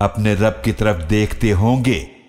अपने रब की तरफ़ देखते होंगे।